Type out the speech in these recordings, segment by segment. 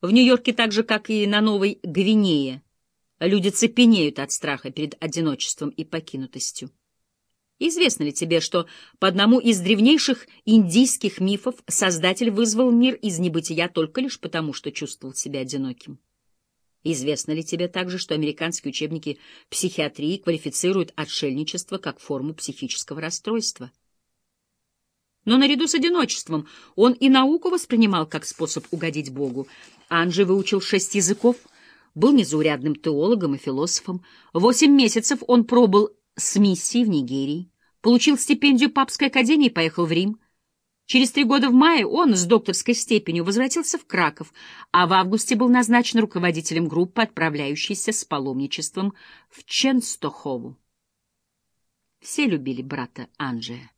В Нью-Йорке, так же, как и на Новой Гвинее, люди цепенеют от страха перед одиночеством и покинутостью. Известно ли тебе, что по одному из древнейших индийских мифов Создатель вызвал мир из небытия только лишь потому, что чувствовал себя одиноким? Известно ли тебе также, что американские учебники психиатрии квалифицируют отшельничество как форму психического расстройства? Но наряду с одиночеством он и науку воспринимал как способ угодить Богу. Анджи выучил шесть языков, был незаурядным теологом и философом. Восемь месяцев он пробыл с миссией в Нигерии, получил стипендию Папской академии и поехал в Рим. Через три года в мае он с докторской степенью возвратился в Краков, а в августе был назначен руководителем группы, отправляющейся с паломничеством в Ченстохову. Все любили брата Анджея.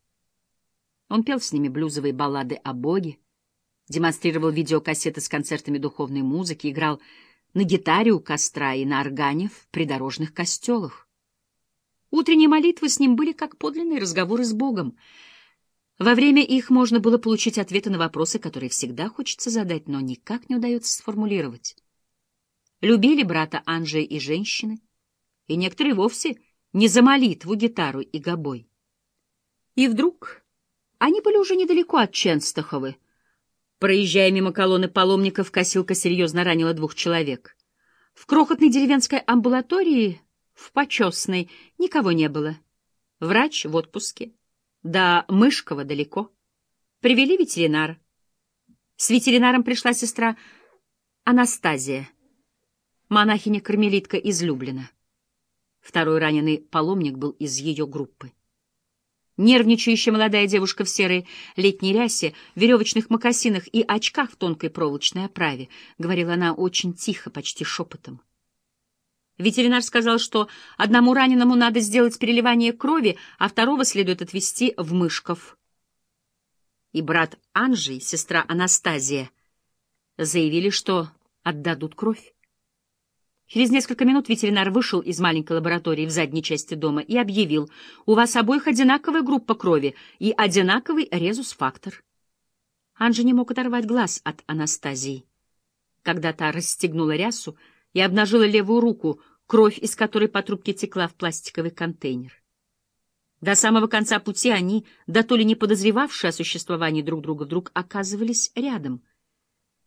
Он пел с ними блюзовые баллады о Боге, демонстрировал видеокассеты с концертами духовной музыки, играл на гитаре у костра и на органе в придорожных костелах. Утренние молитвы с ним были как подлинные разговоры с Богом. Во время их можно было получить ответы на вопросы, которые всегда хочется задать, но никак не удается сформулировать. Любили брата Анджея и женщины, и некоторые вовсе не за молитву, гитару и гобой. И вдруг они были уже недалеко от Ченстаховы. Проезжая мимо колонны паломников, косилка серьезно ранила двух человек. В крохотной деревенской амбулатории в Почесной никого не было. Врач в отпуске. До Мышкова далеко. Привели ветеринара. С ветеринаром пришла сестра Анастазия, монахиня-кармелитка из Люблина. Второй раненый паломник был из ее группы. Нервничающая молодая девушка в серой летней рясе, веревочных мокасинах и очках в тонкой проволочной оправе, говорила она очень тихо, почти шепотом. Ветеринар сказал, что одному раненому надо сделать переливание крови, а второго следует отвезти в Мышков. И брат Анжи, сестра Анастазия, заявили, что отдадут кровь. Через несколько минут ветеринар вышел из маленькой лаборатории в задней части дома и объявил, у вас обоих одинаковая группа крови и одинаковый резус-фактор. Анжи не мог оторвать глаз от Анастазии. Когда та расстегнула рясу и обнажила левую руку, кровь из которой по трубке текла в пластиковый контейнер. До самого конца пути они, да то ли не подозревавшие о существовании друг друга, вдруг оказывались рядом.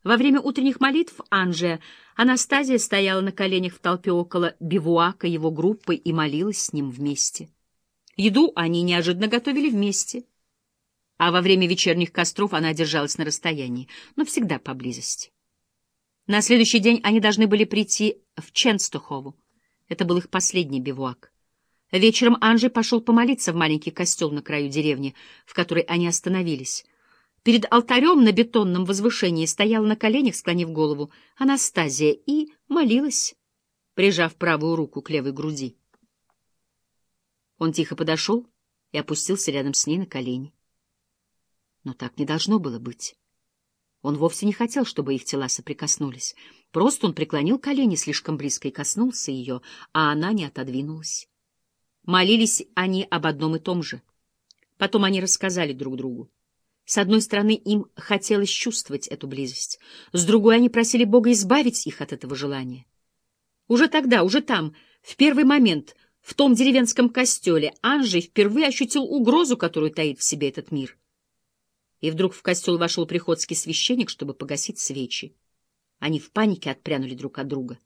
Во время утренних молитв Анжия Анастазия стояла на коленях в толпе около бивуака его группы и молилась с ним вместе. Еду они неожиданно готовили вместе, а во время вечерних костров она держалась на расстоянии, но всегда поблизости. На следующий день они должны были прийти в Ченстухову. Это был их последний бивуак. Вечером Анжи пошел помолиться в маленький костел на краю деревни, в которой они остановились. Перед алтарем на бетонном возвышении стояла на коленях, склонив голову, Анастазия и молилась, прижав правую руку к левой груди. Он тихо подошел и опустился рядом с ней на колени. Но так не должно было быть. Он вовсе не хотел, чтобы их тела соприкоснулись. Просто он преклонил колени слишком близко и коснулся ее, а она не отодвинулась. Молились они об одном и том же. Потом они рассказали друг другу. С одной стороны, им хотелось чувствовать эту близость. С другой, они просили Бога избавить их от этого желания. Уже тогда, уже там, в первый момент, в том деревенском костеле, Анжей впервые ощутил угрозу, которую таит в себе этот мир — и вдруг в костел вошел приходский священник, чтобы погасить свечи. Они в панике отпрянули друг от друга.